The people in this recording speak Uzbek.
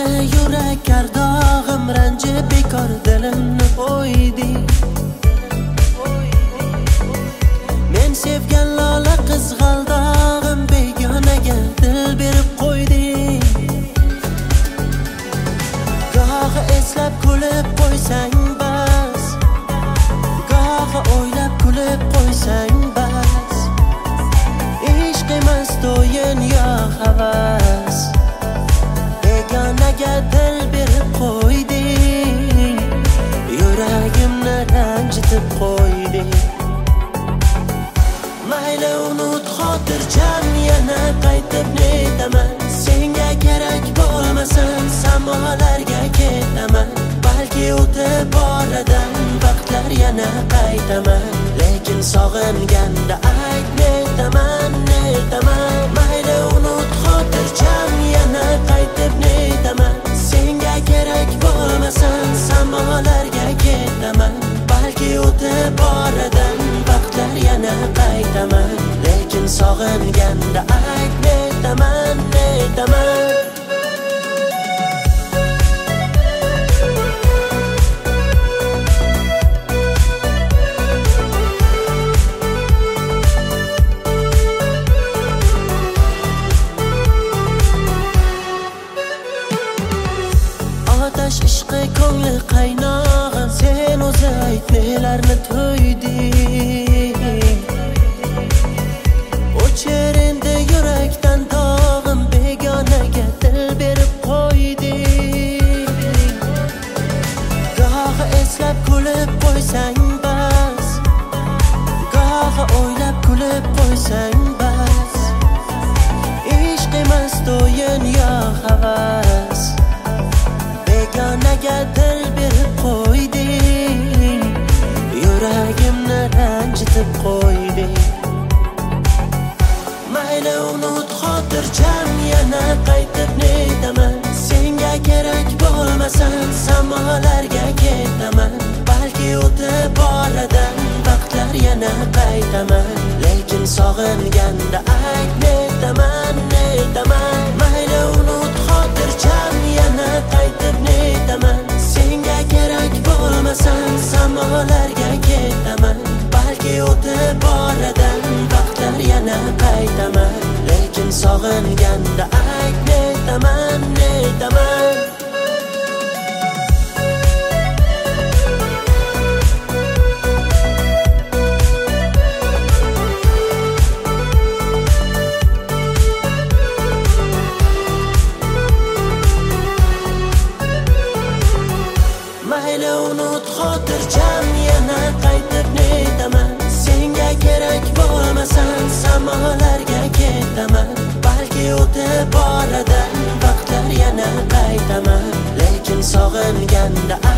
نه یورک کرد آغم رنج بیکار دلم. Unut xotirjam yana qaytib netaman senga kerak bo'lmasin samolarga ketaman. Balki o'tib boradan vaqtlar yana qaytaman. Lekin sog'inganda ayt netaman netaman. Mayli unut xotirjam yana qaytib sog'inganda ayt netaman netaman. Otash ishqi ko'ngli qaynog'im sen o'zi ayt nelarni to'yding eslab kulib qo'ysang bas. Gohi o'ylab kulib qo'ysang bas. Ishq emas to'yin yo havas. Begonaga dil berib qo'yding. Yuragimni ranjitib qo'yding. Mayli unut xotirjam yana qaytib netaman senga kerak bo'lmasa samolar qaytaman lekin sog'inganda ayt netaman netaman. Mayli unut xotirjam yana qaytib netaman. Senga kerak bo'lmasam samolarga ketaman. Balki o'tib oradan vaqtlar yana qaytaman lekin sog'inganda xotirjam yana qaytib netaman. Senga kerak bo'lmasan samolarga ketaman. Balki o'tib boradi vaqtlar yana qaytaman. Lekin sog'inganda